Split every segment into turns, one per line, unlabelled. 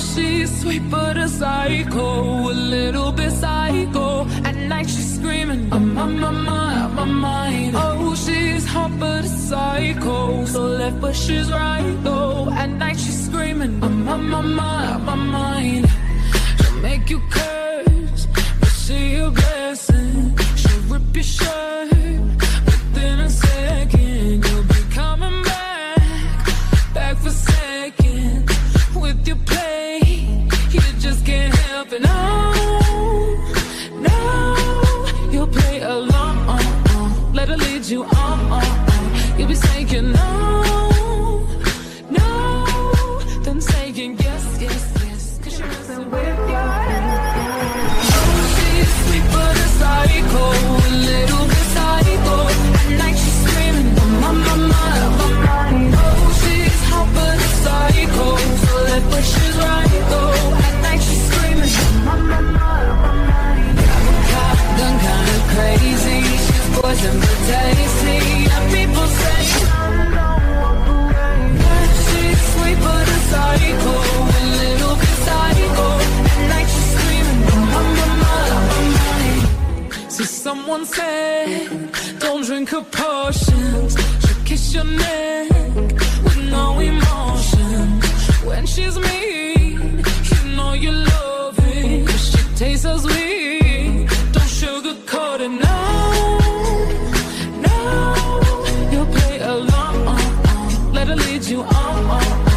she's sweet but a psycho, a little bit psycho. At night she's screaming, I'm on my mind, my mind. Oh, she's hot but a psycho, so left but she's right though. At night she's screaming, I'm on my mind, my mind. She'll make you curse, but see a blessing. She'll rip your shirt you Said, don't drink her potions. She'll kiss your neck with no emotion. When she's mean, you know you love it. 'Cause she tastes so sweet. Don't sugarcoat it, no. No, you'll play along. Let her lead you on.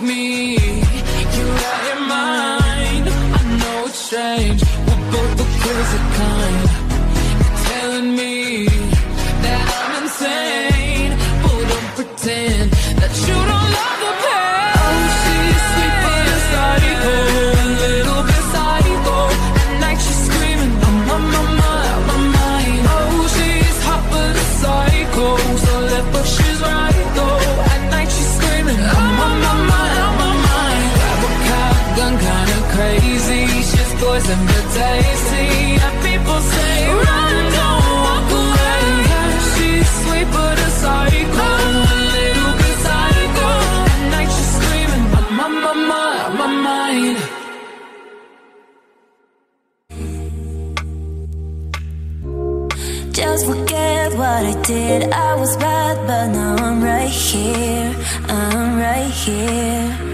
Like me. You're out your mind. I know it's strange. We're both the crazy kind. Tasty. People say, run, don't walk away. She's sweet but a psycho. A. At night she's screaming, mind.
Just forget what I did. I was bad, but now I'm right here. I'm right here.